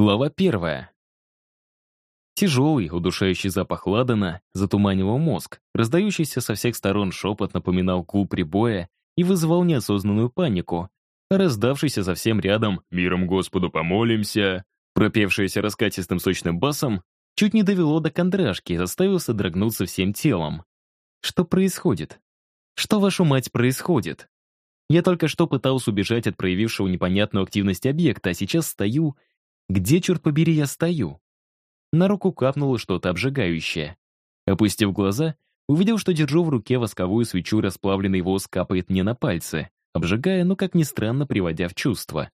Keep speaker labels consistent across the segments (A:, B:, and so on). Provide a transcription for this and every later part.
A: Глава первая. Тяжелый, удушающий запах ладана затуманивал мозг, раздающийся со всех сторон шепот напоминал гул прибоя и вызывал неосознанную панику, а раздавшийся совсем рядом «Миром Господу помолимся», пропевшееся раскатистым сочным басом, чуть не довело до кондрашки и заставил содрогнуться всем телом. Что происходит? Что, вашу мать, происходит? Я только что пытался убежать от проявившего непонятную активность объекта, а сейчас стою... Где, черт побери, я стою? На руку капнуло что-то обжигающее. Опустив глаза, увидел, что держу в руке восковую свечу, расплавленный воск капает мне на пальцы, обжигая, но, как ни странно, приводя в чувство.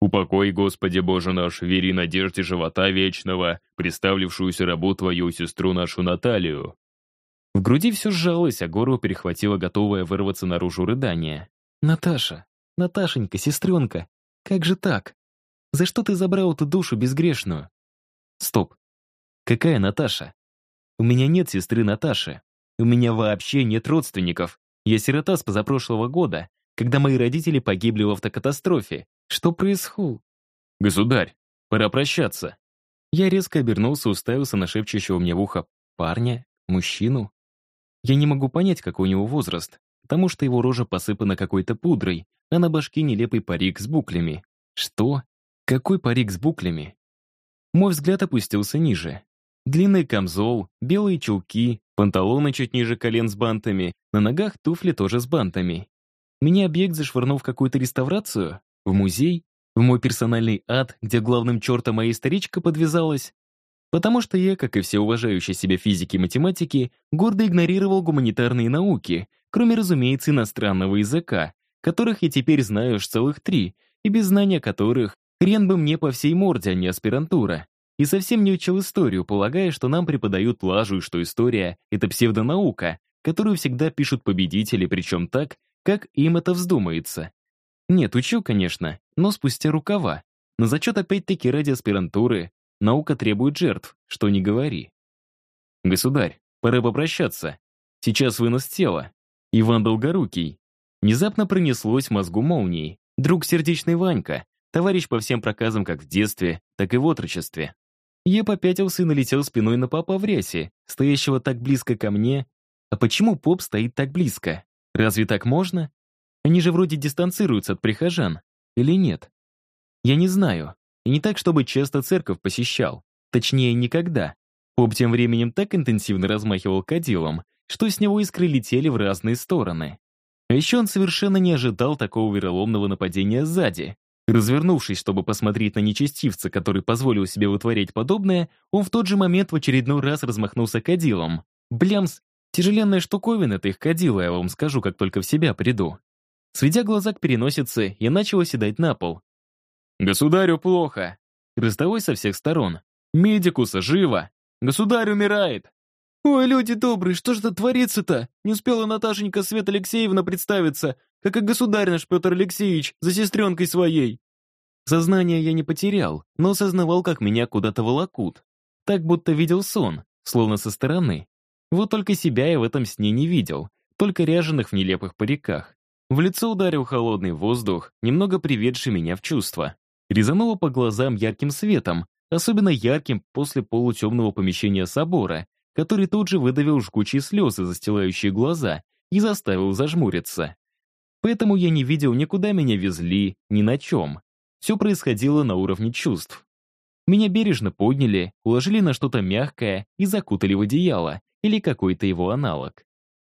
A: «Упокой, Господи Боже наш, вери надежде живота вечного, приставлившуюся рабу твою сестру нашу Наталью». В груди все сжалось, а горло перехватило готовое вырваться наружу рыдание. «Наташа, Наташенька, сестренка, как же так? За что ты забрал эту душу безгрешную?» Стоп. Какая Наташа? У меня нет сестры Наташи. У меня вообще нет родственников. Я сирота с позапрошлого года, когда мои родители погибли в автокатастрофе. Что происходит? Государь, пора прощаться. Я резко обернулся, уставился на шепчущего мне в ухо парня, мужчину. Я не могу понять, какой у него возраст, потому что его рожа посыпана какой-то пудрой, а на башке нелепый парик с буклями. Что? Какой парик с буклями? Мой взгляд опустился ниже. Длинный камзол, белые чулки, панталоны чуть ниже колен с бантами, на ногах туфли тоже с бантами. Меня объект зашвырнул в какую-то реставрацию? В музей? В мой персональный ад, где главным чертом моя историчка подвязалась? Потому что я, как и все уважающие себя физики и математики, гордо игнорировал гуманитарные науки, кроме, разумеется, иностранного языка, которых я теперь знаю аж целых три, и без знания которых Хрен бы мне по всей морде, а не аспирантура. И совсем не учил историю, полагая, что нам преподают лажу и что история — это псевдонаука, которую всегда пишут победители, причем так, как им это вздумается. Нет, учил, конечно, но спустя рукава. На зачет опять-таки ради аспирантуры наука требует жертв, что не говори. Государь, пора попрощаться. Сейчас вынос тела. Иван Долгорукий. Внезапно пронеслось мозгу молнии. Друг сердечный Ванька, Товарищ по всем проказам как в детстве, так и в отрочестве. Я попятился и налетел спиной на папа в рясе, стоящего так близко ко мне. А почему поп стоит так близко? Разве так можно? Они же вроде дистанцируются от прихожан. Или нет? Я не знаю. И не так, чтобы часто церковь посещал. Точнее, никогда. Поп тем временем так интенсивно размахивал кадилом, что с него искры летели в разные стороны. А еще он совершенно не ожидал такого вероломного нападения сзади, Развернувшись, чтобы посмотреть на нечестивца, который позволил себе вытворять подобное, он в тот же момент в очередной раз размахнулся кадилом. Блямс, тяжеленная штуковина это их кадила, я вам скажу, как только в себя приду. Сведя глаза к переносице, я начал оседать на пол. «Государю плохо!» Раздалось со всех сторон. «Медикуса, живо! Государь умирает!» «Ой, люди добрые, что же это творится-то? Не успела Наташенька Света Алексеевна представиться, как и государь наш Петр Алексеевич за сестренкой своей». Сознание я не потерял, но осознавал, как меня куда-то волокут. Так будто видел сон, словно со стороны. Вот только себя я в этом сне не видел, только ряженых в нелепых париках. В лицо ударил холодный воздух, немного приведший меня в чувство. Резануло по глазам ярким светом, особенно ярким после полутемного помещения собора, который тут же выдавил жгучие слезы, застилающие глаза, и заставил зажмуриться. Поэтому я не видел, никуда меня везли, ни на чем. Все происходило на уровне чувств. Меня бережно подняли, уложили на что-то мягкое и закутали в одеяло или какой-то его аналог.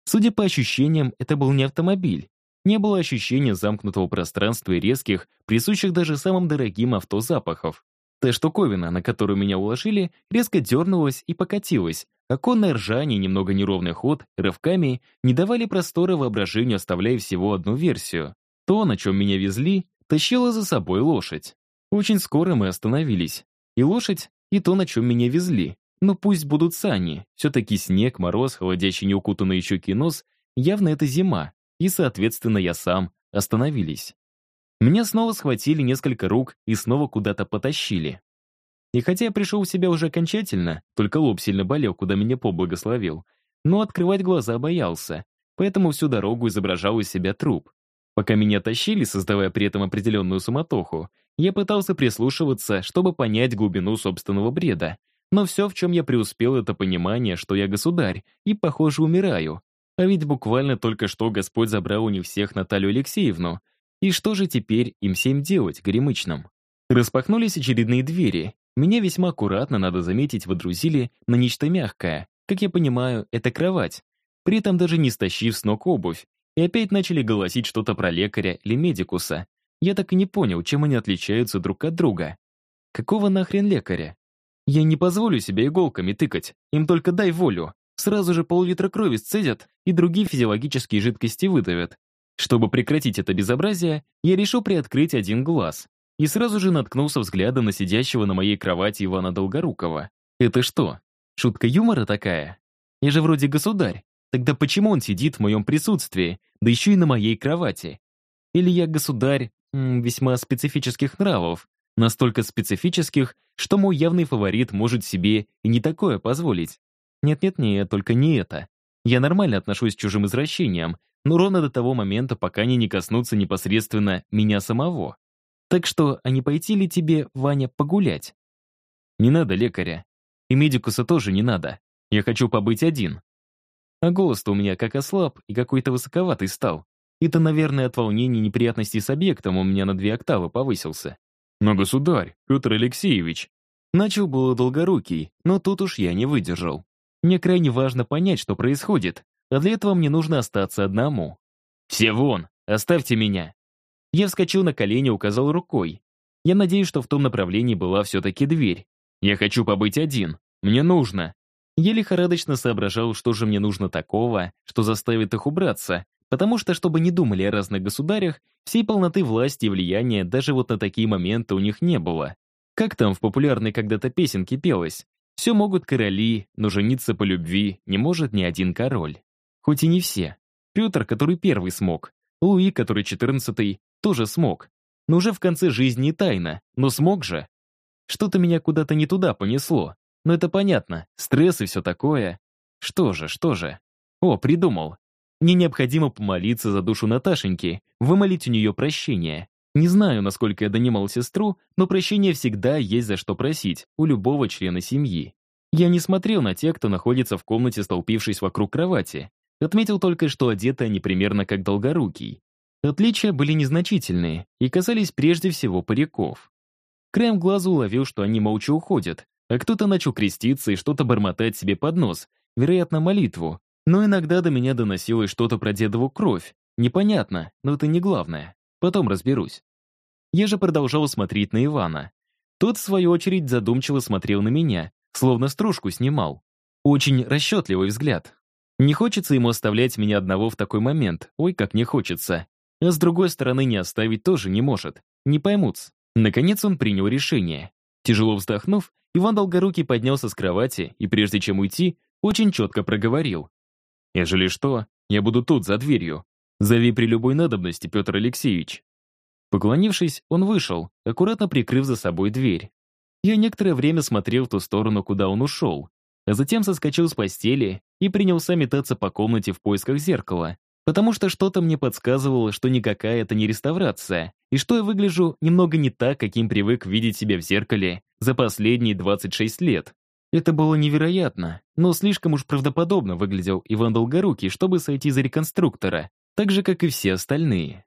A: Судя по ощущениям, это был не автомобиль. Не было ощущения замкнутого пространства и резких, присущих даже самым дорогим авто запахов. Та штуковина, на которую меня уложили, резко дернулась и покатилась, Оконное ржание и немного неровный ход рывками не давали простора воображению, оставляя всего одну версию. То, на чем меня везли, тащила за собой лошадь. Очень скоро мы остановились. И лошадь, и то, на чем меня везли. Но пусть будут сани. Все-таки снег, мороз, холодящий неукутанный щеки нос, явно это зима. И, соответственно, я сам остановились. Меня снова схватили несколько рук и снова куда-то потащили. И хотя я пришел в себя уже окончательно, только лоб сильно болел, куда меня поблагословил, но открывать глаза боялся, поэтому всю дорогу изображал из себя труп. Пока меня тащили, создавая при этом определенную суматоху, Я пытался прислушиваться, чтобы понять глубину собственного бреда. Но все, в чем я преуспел, это понимание, что я государь, и, похоже, умираю. А ведь буквально только что Господь забрал у них всех Наталью Алексеевну. И что же теперь им всем делать, горемычным? Распахнулись очередные двери. Меня весьма аккуратно, надо заметить, водрузили на нечто мягкое. Как я понимаю, это кровать. При этом даже не стащив с ног обувь. И опять начали голосить что-то про лекаря или медикуса. Я так и не понял, чем они отличаются друг от друга. Какого нахрен лекаря? Я не позволю себя иголками тыкать, им только дай волю. Сразу же пол-литра крови сцедят и другие физиологические жидкости выдавят. Чтобы прекратить это безобразие, я решил приоткрыть один глаз. И сразу же наткнулся взглядом на сидящего на моей кровати Ивана Долгорукова. Это что, шутка юмора такая? Я же вроде государь. Тогда почему он сидит в моем присутствии, да еще и на моей кровати? Или я государь м, весьма специфических нравов, настолько специфических, что мой явный фаворит может себе и не такое позволить? Нет-нет-нет, только не это. Я нормально отношусь к чужим извращениям, но ровно до того момента, пока они не коснутся непосредственно меня самого. Так что, а не пойти ли тебе, Ваня, погулять? Не надо лекаря. И медикуса тоже не надо. Я хочу побыть один. А голос-то у меня как ослаб и какой-то высоковатый стал. Это, наверное, от волнений неприятностей с объектом у меня на две октавы повысился. Но, государь, Петр Алексеевич, начал было долгорукий, но тут уж я не выдержал. Мне крайне важно понять, что происходит, а для этого мне нужно остаться одному. «Все вон! Оставьте меня!» Я вскочил на колени, указал рукой. Я надеюсь, что в том направлении была все-таки дверь. Я хочу побыть один. Мне нужно. Я лихорадочно соображал, что же мне нужно такого, что заставит их убраться, потому что, чтобы не думали о разных государях, всей полноты власти и влияния даже вот на такие моменты у них не было. Как там в популярной когда-то песенке пелось? Все могут короли, но жениться по любви не может ни один король. Хоть и не все. Петр, который первый смог. Луи, который четырнадцатый, тоже смог. Но уже в конце жизни тайна, но смог же. Что-то меня куда-то не туда понесло. Но это понятно, стресс и все такое. Что же, что же? О, придумал. Мне необходимо помолиться за душу Наташеньки, вымолить у нее прощение. Не знаю, насколько я донимал сестру, но прощения всегда есть за что просить у любого члена семьи. Я не смотрел на тех, кто находится в комнате, столпившись вокруг кровати. Отметил только, что одеты они примерно как долгорукий. Отличия были незначительные и касались прежде всего париков. Краем глаза уловил, что они молча уходят, а кто-то начал креститься и что-то бормотать себе под нос, вероятно, молитву, но иногда до меня доносилось что-то про дедову кровь. Непонятно, но это не главное. Потом разберусь. Я же продолжал смотреть на Ивана. Тот, в свою очередь, задумчиво смотрел на меня, словно стружку снимал. Очень расчетливый взгляд. Не хочется ему оставлять меня одного в такой момент, ой, как не хочется. А с другой стороны, не оставить тоже не может. Не поймут. Наконец он принял решение. Тяжело вздохнув, Иван Долгорукий поднялся с кровати и, прежде чем уйти, очень четко проговорил. Ежели что, я буду тут, за дверью. Зови при любой надобности, Петр Алексеевич». Поклонившись, он вышел, аккуратно прикрыв за собой дверь. Я некоторое время смотрел в ту сторону, куда он ушел, а затем соскочил с постели и принялся метаться по комнате в поисках зеркала, потому что что-то мне подсказывало, что никакая это не реставрация, и что я выгляжу немного не так, каким привык видеть себя в зеркале за последние 26 лет. Это было невероятно, но слишком уж правдоподобно выглядел Иван Долгорукий, чтобы сойти за реконструктора, так же, как и все остальные.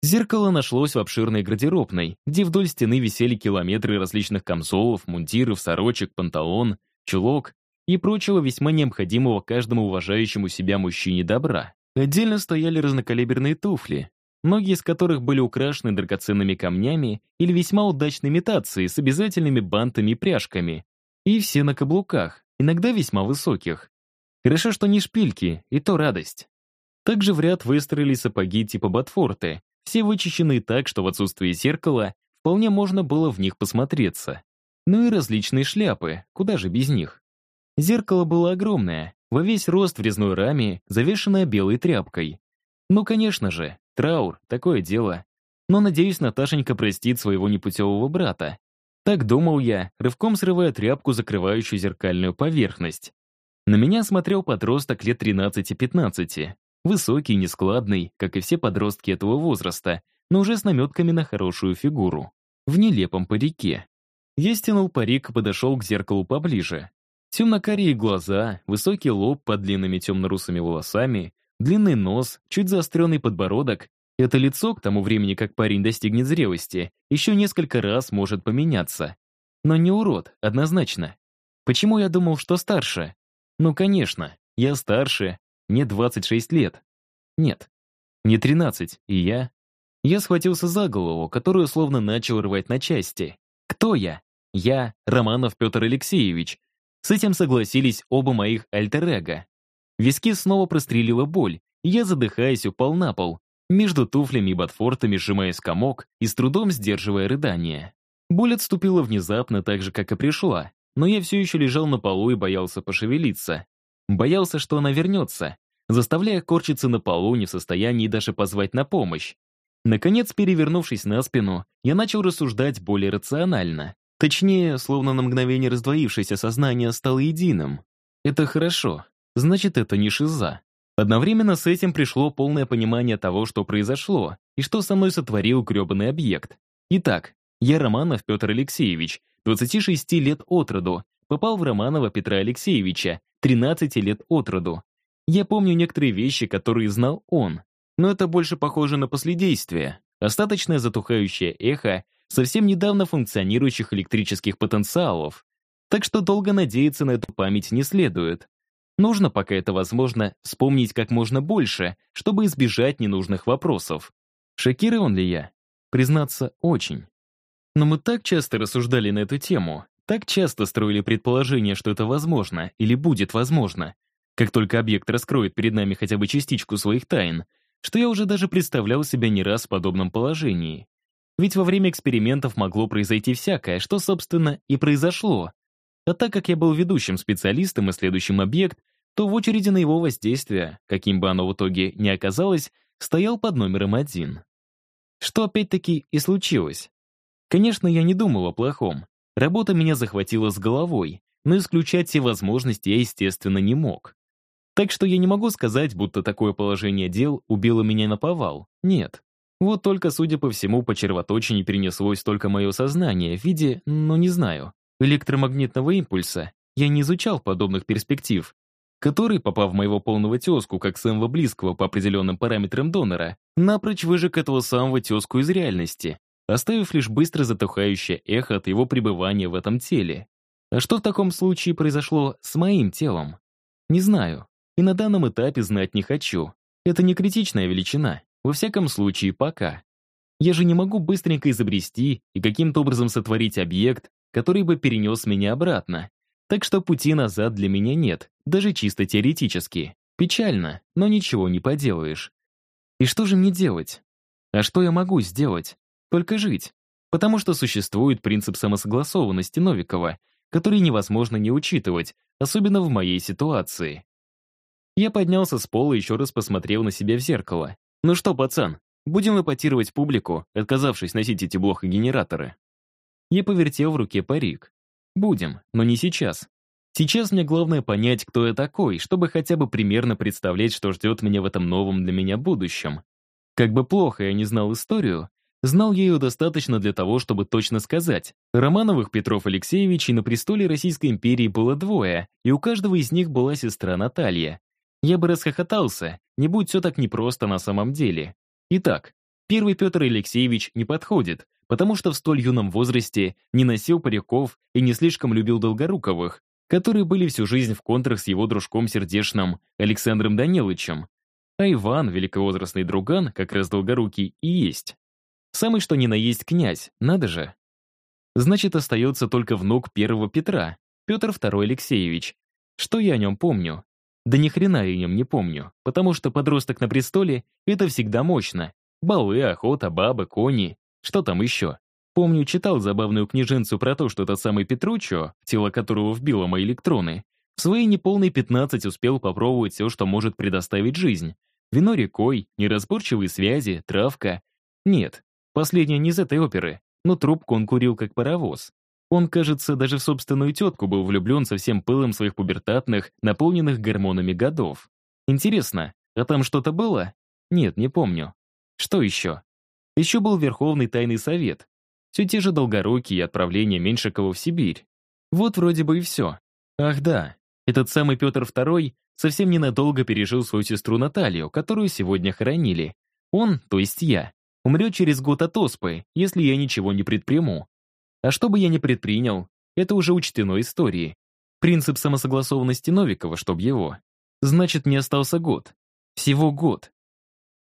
A: Зеркало нашлось в обширной гардеробной, где вдоль стены висели километры различных камзолов, мундиров, сорочек, панталон, чулок и прочего весьма необходимого каждому уважающему себя мужчине добра. Отдельно стояли разнокалиберные туфли, многие из которых были украшены драгоценными камнями или весьма удачной имитацией с обязательными бантами и пряжками, и все на каблуках, иногда весьма высоких. Хорошо, что не шпильки, и то радость. Также в ряд выстроили сапоги типа ботфорты, все вычищенные так, что в отсутствии зеркала вполне можно было в них посмотреться. Ну и различные шляпы, куда же без них. Зеркало было огромное, во весь рост в резной раме, завешенное белой тряпкой. Ну, конечно же, траур, такое дело. Но, надеюсь, Наташенька простит своего непутевого брата, так думал я, рывком срывая тряпку, закрывающую зеркальную поверхность. На меня смотрел подросток лет 13-15. Высокий, нескладный, как и все подростки этого возраста, но уже с наметками на хорошую фигуру. в нелепом парике. Я стянул парик и подошел к зеркалу поближе. Темно-карие глаза, высокий лоб под длинными темно-русыми волосами, длинный нос, чуть заостренный подбородок. Это лицо, к тому времени, как парень достигнет зрелости, еще несколько раз может поменяться. Но не урод, однозначно. Почему я думал, что старше? Ну, конечно, я старше, мне 26 лет. Нет, не 13, и я... Я схватился за голову, которую словно начал рвать на части. Кто я? Я, Романов Петр Алексеевич. С этим согласились оба моих альтер-эго. Виски снова прострелила боль, и я, задыхаясь, упал на пол, между туфлями и ботфортами сжимаясь комок и с трудом сдерживая рыдание. Боль отступила внезапно, так же, как и пришла, но я все еще лежал на полу и боялся пошевелиться. Боялся, что она вернется, заставляя корчиться на полу, не в состоянии даже позвать на помощь. Наконец, перевернувшись на спину, я начал рассуждать более рационально. Точнее, словно на мгновение раздвоившееся сознание стало единым. Это хорошо. Значит, это не шиза. Одновременно с этим пришло полное понимание того, что произошло, и что со мной сотворил гребаный объект. Итак, я Романов Петр Алексеевич, 26 лет от роду, попал в Романова Петра Алексеевича, 13 лет от роду. Я помню некоторые вещи, которые знал он, но это больше похоже на последействие, остаточное затухающее эхо совсем недавно функционирующих электрических потенциалов, так что долго надеяться на эту память не следует. Нужно, пока это возможно, вспомнить как можно больше, чтобы избежать ненужных вопросов. Шокирован ли я? Признаться, очень. Но мы так часто рассуждали на эту тему, так часто строили предположение, что это возможно или будет возможно, как только объект раскроет перед нами хотя бы частичку своих тайн, что я уже даже представлял себя не раз в подобном положении. Ведь во время экспериментов могло произойти всякое, что, собственно, и произошло. А так как я был ведущим специалистом, исследующим объект, то в очереди на его воздействие, каким бы оно в итоге ни оказалось, стоял под номером один. Что опять-таки и случилось. Конечно, я не думал о плохом. Работа меня захватила с головой, но исключать все возможности я, естественно, не мог. Так что я не могу сказать, будто такое положение дел убило меня на повал. Нет. Вот только, судя по всему, по червоточине перенеслось только мое сознание в виде, ну не знаю, электромагнитного импульса. Я не изучал подобных перспектив, который, попав в моего полного тезку, как самого близкого по определенным параметрам донора, напрочь выжег этого самого тезку из реальности, оставив лишь быстро затухающее эхо от его пребывания в этом теле. А что в таком случае произошло с моим телом? Не знаю. И на данном этапе знать не хочу. Это не критичная величина. Во всяком случае, пока. Я же не могу быстренько изобрести и каким-то образом сотворить объект, который бы перенес меня обратно. Так что пути назад для меня нет, даже чисто теоретически. Печально, но ничего не поделаешь. И что же мне делать? А что я могу сделать? Только жить. Потому что существует принцип самосогласованности Новикова, который невозможно не учитывать, особенно в моей ситуации. Я поднялся с пола и еще раз посмотрел на себя в зеркало. «Ну что, пацан, будем эпатировать публику, отказавшись носить эти блохогенераторы?» Я повертел в руке парик. «Будем, но не сейчас. Сейчас мне главное понять, кто я такой, чтобы хотя бы примерно представлять, что ждет меня в этом новом для меня будущем. Как бы плохо я не знал историю, знал я ее достаточно для того, чтобы точно сказать. Романовых Петров Алексеевичей на престоле Российской империи было двое, и у каждого из них была сестра Наталья. Я бы расхохотался, не будь все так непросто на самом деле. Итак, первый Петр Алексеевич не подходит, потому что в столь юном возрасте не носил париков и не слишком любил Долгоруковых, которые были всю жизнь в контрах с его дружком сердечным Александром Даниловичем. А Иван, великовозрастный друган, как раз Долгорукий, и есть. Самый что ни на есть князь, надо же. Значит, остается только внук первого Петра, Петр II Алексеевич. Что я о нем помню? Да ни хрена я нем не помню, потому что подросток на престоле — это всегда мощно. Балы, охота, бабы, кони. Что там еще? Помню, читал забавную книженцу про то, что тот самый Петруччо, тело которого вбило мои электроны, в свои неполные 15 успел попробовать все, что может предоставить жизнь. Вино рекой, неразборчивые связи, травка. Нет, последнее не из этой оперы, но трубку он курил как паровоз. Он, кажется, даже в собственную тетку был влюблен со всем пылом своих пубертатных, наполненных гормонами годов. Интересно, а там что-то было? Нет, не помню. Что еще? Еще был Верховный Тайный Совет. Все те же долгорукие и отправление Меньшикова в Сибирь. Вот вроде бы и все. Ах да, этот самый Петр II совсем ненадолго пережил свою сестру Наталью, которую сегодня хоронили. Он, то есть я, умрет через год от оспы, если я ничего не предприму. А что бы я ни предпринял, это уже учтено историей. Принцип самосогласованности Новикова, чтоб его. Значит, мне остался год. Всего год.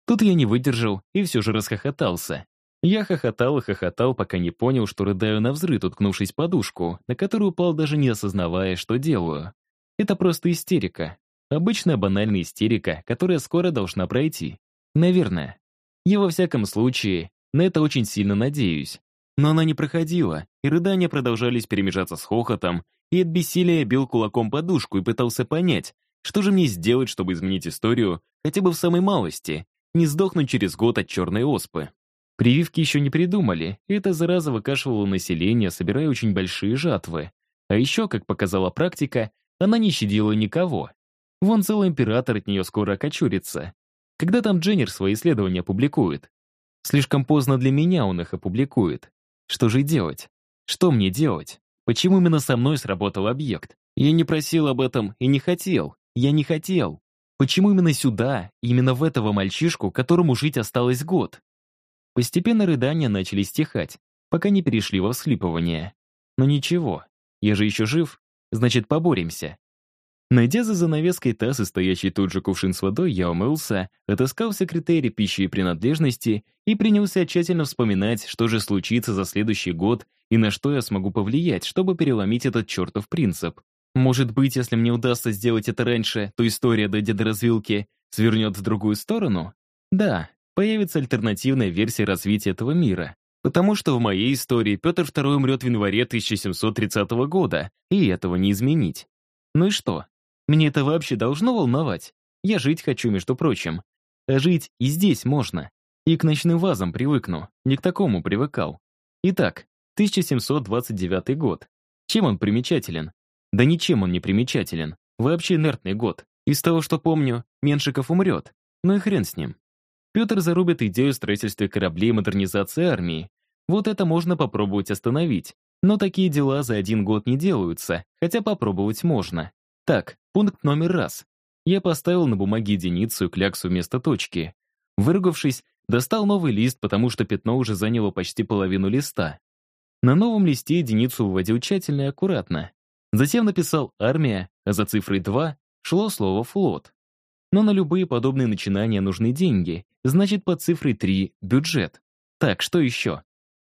A: Тут я не выдержал и все же расхохотался. Я хохотал и хохотал, пока не понял, что рыдаю на взрыв, уткнувшись подушку, на которую упал даже не осознавая, что делаю. Это просто истерика. Обычная банальная истерика, которая скоро должна пройти. Наверное. Я во всяком случае на это очень сильно надеюсь. Но она не проходила, и рыдания продолжались перемежаться с хохотом, и от бессилия бил кулаком подушку и пытался понять, что же мне сделать, чтобы изменить историю хотя бы в самой малости, не сдохнуть через год от черной оспы. Прививки еще не придумали, и эта зараза выкашивала население, собирая очень большие жатвы. А еще, как показала практика, она не щадила никого. Вон целый император от нее скоро окочурится. Когда там Дженнер свои исследования публикует? Слишком поздно для меня он их опубликует. Что же делать? Что мне делать? Почему именно со мной сработал объект? Я не просил об этом и не хотел. Я не хотел. Почему именно сюда, именно в этого мальчишку, которому жить осталось год? Постепенно рыдания начали стихать, пока не перешли во всхлипывание. Но ничего, я же еще жив, значит, поборемся. Найдя за занавеской таз и стоящий тут же кувшин с водой, я умылся, отыскал в секретаре пищи и принадлежности и принялся тщательно вспоминать, что же случится за следующий год и на что я смогу повлиять, чтобы переломить этот чертов принцип. Может быть, если мне удастся сделать это раньше, то история до дедоразвилки свернет в другую сторону? Да, появится альтернативная версия развития этого мира. Потому что в моей истории Петр II умрет в январе 1730 года, и этого не изменить. Ну и что? Мне это вообще должно волновать? Я жить хочу, между прочим. А жить и здесь можно. И к ночным вазам привыкну, не к такому привыкал. Итак, 1729 год. Чем он примечателен? Да ничем он не примечателен. Вообще инертный год. Из того, что помню, Меншиков умрет. Ну и хрен с ним. Петр зарубит идею строительства кораблей и модернизации армии. Вот это можно попробовать остановить. Но такие дела за один год не делаются, хотя попробовать можно. Так, пункт номер раз. Я поставил на бумаге единицу и кляксу вместо точки. Выругавшись, достал новый лист, потому что пятно уже заняло почти половину листа. На новом листе единицу выводил тщательно и аккуратно. Затем написал «армия», а за цифрой 2 шло слово «флот». Но на любые подобные начинания нужны деньги, значит, под цифрой 3 — бюджет. Так, что еще?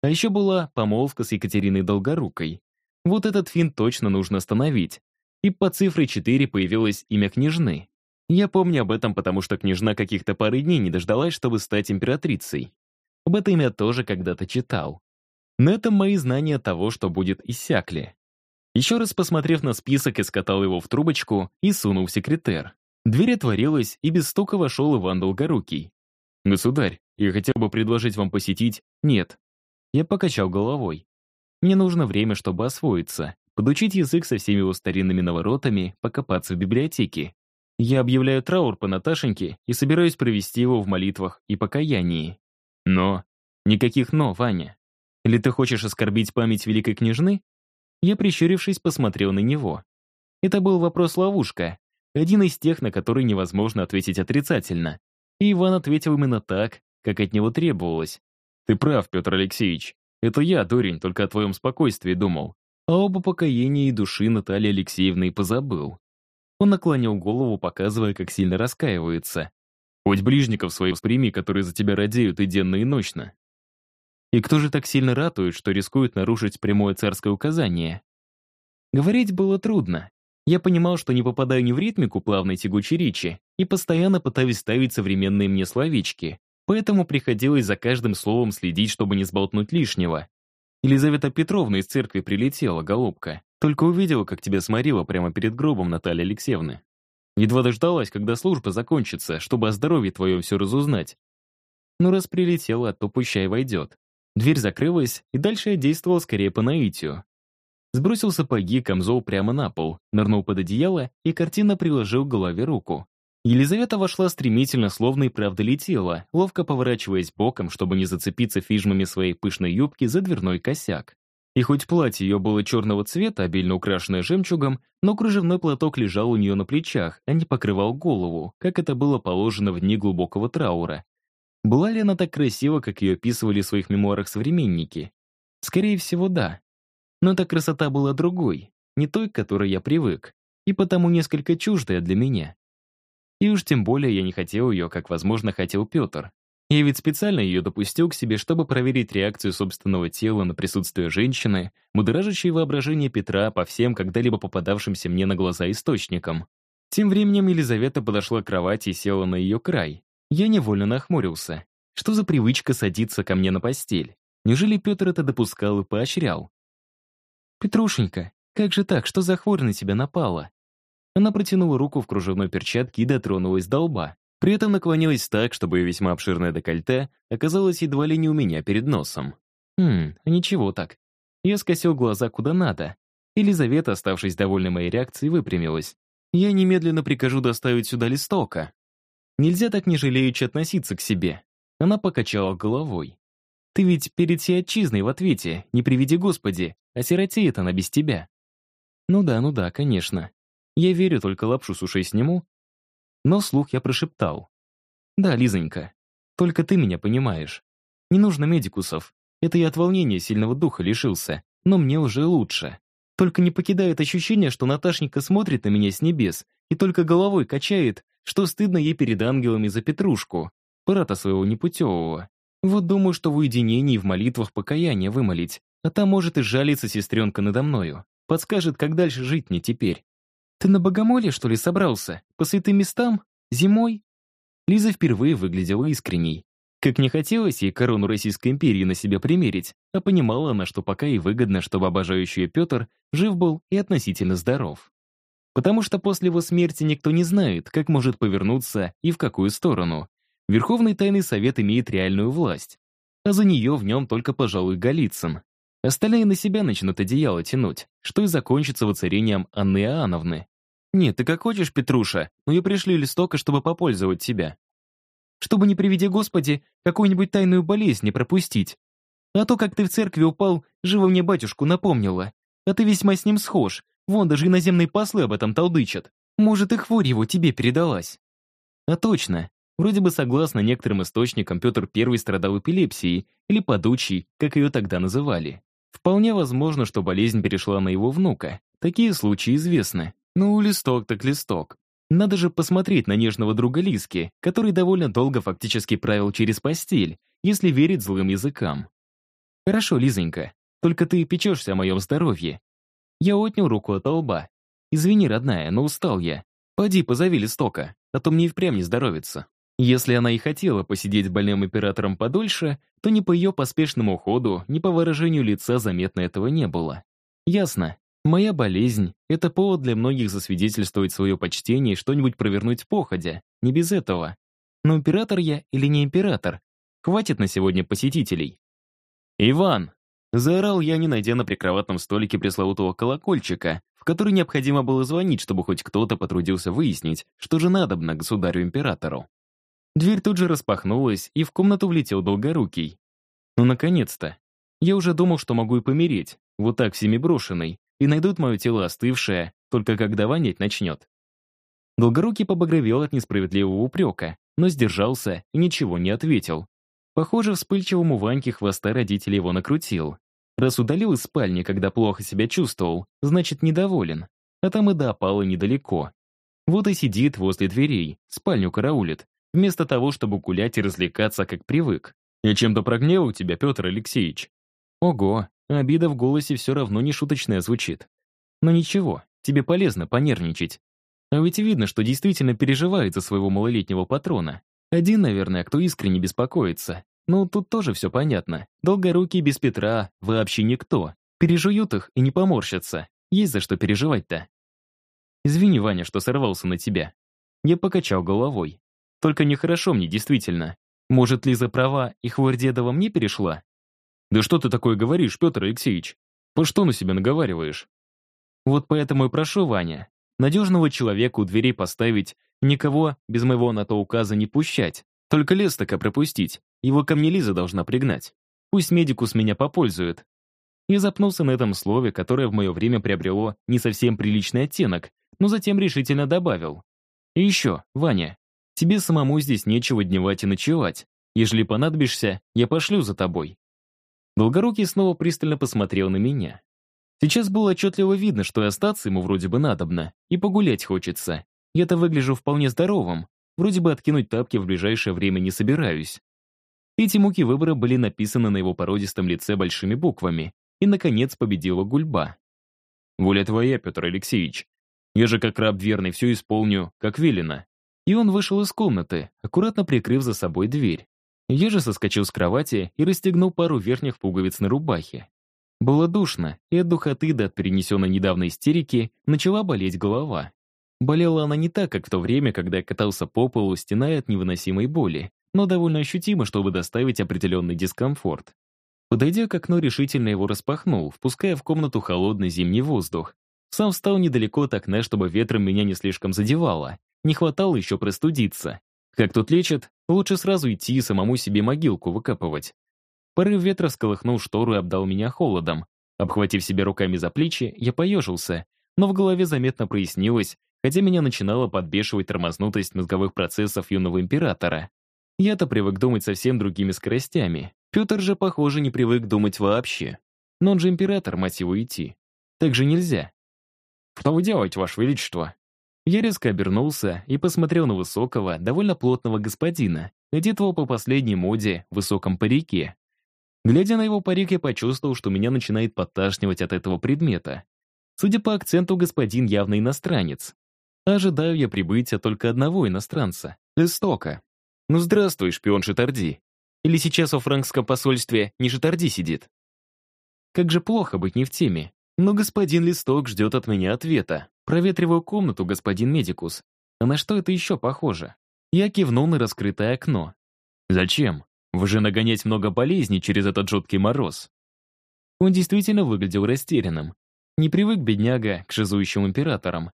A: А еще была помолвка с Екатериной Долгорукой. Вот этот финт точно нужно остановить и по цифре 4 появилось имя княжны. Я помню об этом, потому что княжна каких-то пары дней не дождалась, чтобы стать императрицей. Об этом я тоже когда-то читал. На этом мои знания того, что будет, иссякли. Еще раз посмотрев на список, я скатал его в трубочку и сунул в секретер. Дверь отворилась, и без стука вошел Иван Долгорукий. «Государь, я хотел бы предложить вам посетить...» «Нет». Я покачал головой. Мне нужно время, чтобы освоиться подучить язык со всеми его старинными наворотами, покопаться в библиотеке. Я объявляю траур по Наташеньке и собираюсь провести его в молитвах и покаянии. Но... Никаких «но», Ваня. Или ты хочешь оскорбить память великой княжны? Я, прищурившись, посмотрел на него. Это был вопрос-ловушка, один из тех, на который невозможно ответить отрицательно. И Иван ответил именно так, как от него требовалось. «Ты прав, Петр Алексеевич. Это я, дурень, только о твоем спокойствии думал а об упокоении души Натальи Алексеевны и позабыл. Он наклонил голову, показывая, как сильно раскаивается. «Хоть ближников своих прими, которые за тебя радеют и денно, и ночно». И кто же так сильно ратует, что рискует нарушить прямое царское указание? Говорить было трудно. Я понимал, что не попадаю ни в ритмику плавной тягучей речи и постоянно пытаюсь ставить современные мне словечки, поэтому приходилось за каждым словом следить, чтобы не сболтнуть лишнего. Елизавета Петровна из церкви прилетела, голубка. Только увидела, как тебя сморила прямо перед гробом Натальи Алексеевны. Едва дождалась, когда служба закончится, чтобы о здоровье твоем все разузнать. Ну, раз прилетела, то пущай войдет. Дверь закрылась, и дальше я действовал скорее по наитию. Сбросил сапоги, камзол прямо на пол, нырнул под одеяло и картинно приложил к голове руку. Елизавета вошла стремительно, словно и правда летела, ловко поворачиваясь боком, чтобы не зацепиться фижмами своей пышной юбки за дверной косяк. И хоть платье ее было черного цвета, обильно украшенное жемчугом, но кружевной платок лежал у нее на плечах, а не покрывал голову, как это было положено в дни глубокого траура. Была ли она так красива, как ее описывали в своих мемуарах современники? Скорее всего, да. Но эта красота была другой, не той, к которой я привык, и потому несколько чуждая для меня. И уж тем более я не хотел ее, как, возможно, хотел Петр. Я ведь специально ее допустил к себе, чтобы проверить реакцию собственного тела на присутствие женщины, будоражащей воображение Петра по всем когда-либо попадавшимся мне на глаза источникам. Тем временем Елизавета подошла к кровати и села на ее край. Я невольно нахмурился. Что за привычка садиться ко мне на постель? Неужели Петр это допускал и поощрял? «Петрушенька, как же так, что за хворь на тебя напала?» Она протянула руку в кружевной перчатке и дотронулась до лба. При этом наклонилась так, чтобы ее весьма обширное декольте оказалось едва ли не у меня перед носом. Хм, ничего так. Я скосил глаза куда надо. Елизавета, оставшись довольной моей реакцией, выпрямилась. Я немедленно прикажу доставить сюда листока. Нельзя так не жалеючи относиться к себе. Она покачала головой. Ты ведь перед всей отчизной в ответе, не приведи Господи, а сиротеет она без тебя. Ну да, ну да, конечно. Я верю, только лапшу с ушей сниму, но слух я прошептал. «Да, Лизонька, только ты меня понимаешь. Не нужно медикусов. Это я от волнения сильного духа лишился, но мне уже лучше. Только не покидает ощущение, что Наташенька смотрит на меня с небес и только головой качает, что стыдно ей перед ангелами за Петрушку, брата своего непутевого. Вот думаю, что в уединении в молитвах покаяние вымолить, а там может и жалиться сестренка надо мною. Подскажет, как дальше жить мне теперь. «Ты на богомолье, что ли, собрался? По святым местам? Зимой?» Лиза впервые выглядела искренней. Как не хотелось ей корону Российской империи на себя примерить, а понимала она, что пока и выгодно, чтобы обожающий ее Петр жив был и относительно здоров. Потому что после его смерти никто не знает, как может повернуться и в какую сторону. Верховный Тайный Совет имеет реальную власть, а за нее в нем только, пожалуй, Голицын. Остальные на себя начнут одеяло тянуть, что и закончится воцарением Анны Иоанновны. Нет, ты как хочешь, Петруша, но я пришли листока, чтобы попользовать тебя. Чтобы, не приведи Господи, какую-нибудь тайную болезнь не пропустить. А то, как ты в церкви упал, живо мне батюшку напомнила. А ты весьма с ним схож. Вон, даже иноземные послы об этом толдычат. Может, и хворь его тебе передалась. А точно. Вроде бы согласно некоторым источникам, Петр I страдал эпилепсией, или подучей, как ее тогда называли. Вполне возможно, что болезнь перешла на его внука. Такие случаи известны. Ну, листок так листок. Надо же посмотреть на нежного друга Лиски, который довольно долго фактически правил через постель, если верить злым языкам. Хорошо, Лизонька, только ты печешься о моем здоровье. Я отнял руку от лба. Извини, родная, но устал я. Поди, позови листока, а то мне и впрямь не здоровится. Если она и хотела посидеть больным императором подольше, то ни по ее поспешному ходу, ни по выражению лица заметно этого не было. Ясно. Моя болезнь — это повод для многих засвидетельствовать свое почтение и что-нибудь провернуть походя, не без этого. Но император я или не император? Хватит на сегодня посетителей. «Иван!» — заорал я, не найдя на прикроватном столике пресловутого колокольчика, в который необходимо было звонить, чтобы хоть кто-то потрудился выяснить, что же надобно государю-императору. Дверь тут же распахнулась, и в комнату влетел Долгорукий. Ну, наконец-то. Я уже думал, что могу и помереть, вот так всеми брошенной, и найдут мое тело остывшее, только когда вонять начнет. Долгорукий побагровел от несправедливого упрека, но сдержался и ничего не ответил. Похоже, вспыльчивому Ваньке хвоста родителей его накрутил. Раз удалил из спальни, когда плохо себя чувствовал, значит, недоволен. А там и до опалы недалеко. Вот и сидит возле дверей, спальню караулит, вместо того, чтобы гулять и развлекаться, как привык. Я чем-то прогневал тебя, Петр Алексеевич. Ого, обида в голосе все равно не шуточная звучит. Но ничего, тебе полезно понервничать. А ведь видно, что действительно переживает за своего малолетнего патрона. Один, наверное, кто искренне беспокоится. Ну, тут тоже все понятно. Долгорукий без Петра вообще никто. Пережуют их и не поморщатся. Есть за что переживать-то. Извини, Ваня, что сорвался на тебя. Я покачал головой. Только нехорошо мне, действительно. Может, Лиза права, и хворь Дедова мне перешла? Да что ты такое говоришь, Петр Алексеевич? По что на себя наговариваешь? Вот поэтому и прошу, Ваня, надежного человека у дверей поставить Никого без моего на то указа не пущать. Только Лестока пропустить. Его ко мне Лиза должна пригнать. Пусть медикус меня попользует. Я запнулся на этом слове, которое в мое время приобрело не совсем приличный оттенок, но затем решительно добавил. И еще, Ваня, тебе самому здесь нечего дневать и ночевать. Ежели понадобишься, я пошлю за тобой. Долгорукий снова пристально посмотрел на меня. Сейчас было отчетливо видно, что и остаться ему вроде бы надобно, и погулять хочется. Я-то выгляжу вполне здоровым, вроде бы откинуть тапки в ближайшее время не собираюсь. Эти муки выбора были написаны на его породистом лице большими буквами, и, наконец, победила гульба. «Воля твоя, Петр Алексеевич. Я же как раб верный все исполню, как велено». И он вышел из комнаты, аккуратно прикрыв за собой дверь. Я же соскочил с кровати и расстегнул пару верхних пуговиц на рубахе. Было душно, и от духоты до от перенесенной недавно истерики начала болеть голова. Болела она не так, как в то время, когда я катался по полу, стеная от невыносимой боли, но довольно ощутимо, чтобы доставить определенный дискомфорт. Подойдя к окну, решительно его распахнул, впуская в комнату холодный зимний воздух. Сам встал недалеко от окна, чтобы ветром меня не слишком задевало. Не хватало еще простудиться. Как тут лечат, лучше сразу идти и самому себе могилку выкапывать. Порыв ветра сколыхнул штору и обдал меня холодом. Обхватив себя руками за плечи, я поежился, но в голове заметно прояснилось, хотя меня начинала подбешивать тормознутость мозговых процессов юного императора. Я-то привык думать совсем другими скоростями. Петр же, похоже, не привык думать вообще. Но он же император, мать его, идти. Так же нельзя. «Что вы делаете, Ваше Величество?» Я резко обернулся и посмотрел на высокого, довольно плотного господина, одетого по последней моде в высоком парике. Глядя на его парик, я почувствовал, что меня начинает подташнивать от этого предмета. Судя по акценту, господин явно иностранец. Ожидаю я прибытия только одного иностранца — Листока. Ну здравствуй, шпион Шитарди. Или сейчас во франкском посольстве не Шитарди сидит? Как же плохо быть не в теме. Но господин Листок ждет от меня ответа. Проветриваю комнату, господин Медикус. А на что это еще похоже? Я кивнул на раскрытое окно. Зачем? Вы же нагонять много болезней через этот жуткий мороз. Он действительно выглядел растерянным. Не привык, бедняга, к шизующим императорам.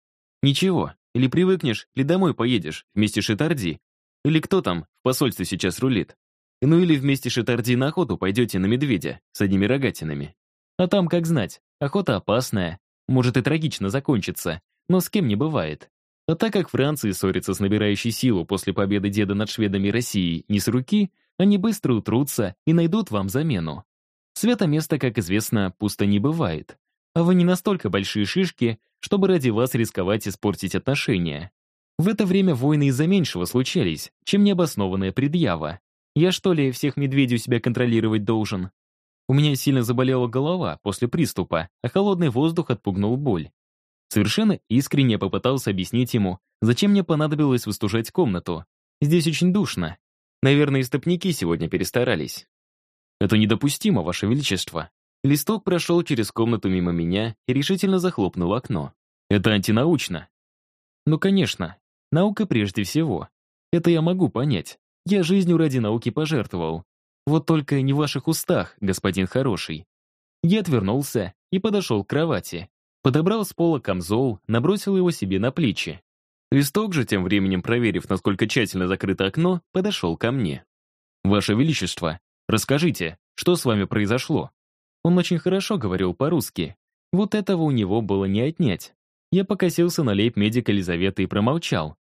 A: Ничего, или привыкнешь, или домой поедешь, вместе Шитарди. Или кто там в посольстве сейчас рулит. Ну или вместе Шитарди на охоту пойдете на медведя с одними рогатинами. А там, как знать, охота опасная, может и трагично закончиться, но с кем не бывает. А так как Франция ссорится с набирающей силу после победы деда над шведами России не с руки, они быстро утрутся и найдут вам замену. Свято место, как известно, пусто не бывает. А вы не настолько большие шишки, чтобы ради вас рисковать испортить отношения. В это время войны из-за меньшего случались, чем необоснованная предъява. Я что ли всех медведей у себя контролировать должен? У меня сильно заболела голова после приступа, а холодный воздух отпугнул боль. Совершенно искренне попытался объяснить ему, зачем мне понадобилось выстужать комнату. Здесь очень душно, Наверное, истопники сегодня перестарались. Это недопустимо, Ваше Величество. Листок прошел через комнату мимо меня и решительно захлопнул окно. Это антинаучно. Ну, конечно, наука прежде всего. Это я могу понять. Я жизнью ради науки пожертвовал. Вот только не в ваших устах, господин хороший. Я отвернулся и подошел к кровати. Подобрал с пола камзол, набросил его себе на плечи. Листок же, тем временем проверив, насколько тщательно закрыто окно, подошел ко мне. «Ваше Величество, расскажите, что с вами произошло?» Он очень хорошо говорил по-русски. Вот этого у него было не отнять. Я покосился на лейб-медика Елизаветы и промолчал.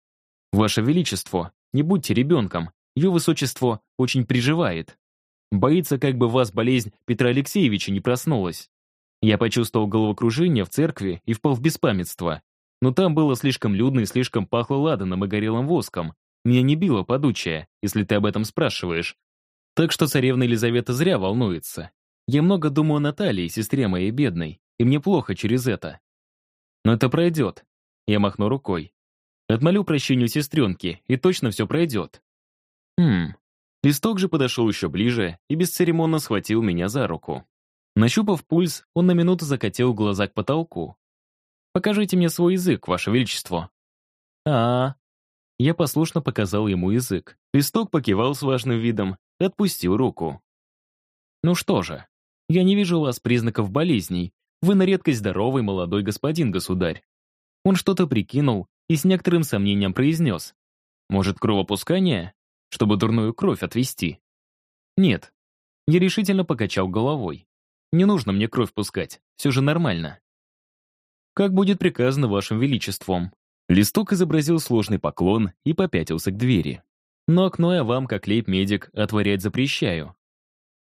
A: «Ваше Величество, не будьте ребенком. Ее Высочество очень приживает. Боится, как бы вас болезнь Петра Алексеевича не проснулась. Я почувствовал головокружение в церкви и впал в беспамятство. Но там было слишком людно и слишком пахло ладаном и горелым воском. Меня не било подучая, если ты об этом спрашиваешь. Так что царевна Елизавета зря волнуется. Я много думаю о Наталье, сестре моей бедной, и мне плохо через это. Но это пройдет. Я махну рукой. Отмолю прощению сестренки, и точно все пройдет. Хм. Листок же подошел еще ближе и бесцеремонно схватил меня за руку. Нащупав пульс, он на минуту закатил глаза к потолку, Покажите мне свой язык, Ваше Величество». А, -а, а Я послушно показал ему язык. Листок покивал с важным видом, отпустил руку. «Ну что же, я не вижу у вас признаков болезней. Вы на редкость здоровый молодой господин, государь». Он что-то прикинул и с некоторым сомнением произнес. «Может, кровопускание? Чтобы дурную кровь отвести?» «Нет». Я решительно покачал головой. «Не нужно мне кровь пускать, все же нормально». «Как будет приказано вашим величеством?» Листок изобразил сложный поклон и попятился к двери. «Но окно я вам, как лейб-медик, отворять запрещаю».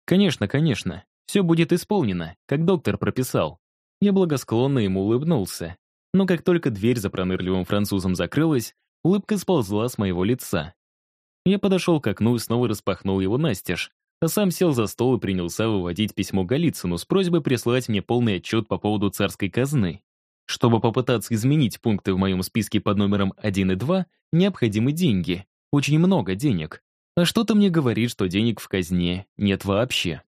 A: «Конечно, конечно, все будет исполнено, как доктор прописал». Я благосклонно ему улыбнулся. Но как только дверь за пронырливым французом закрылась, улыбка сползла с моего лица. Я подошел к окну и снова распахнул его настежь, а сам сел за стол и принялся выводить письмо Голицыну с просьбой прислать мне полный отчет по поводу царской казны. Чтобы попытаться изменить пункты в моем списке под номером 1 и 2, необходимы деньги. Очень много денег. А что-то мне говорит, что денег в казне нет вообще.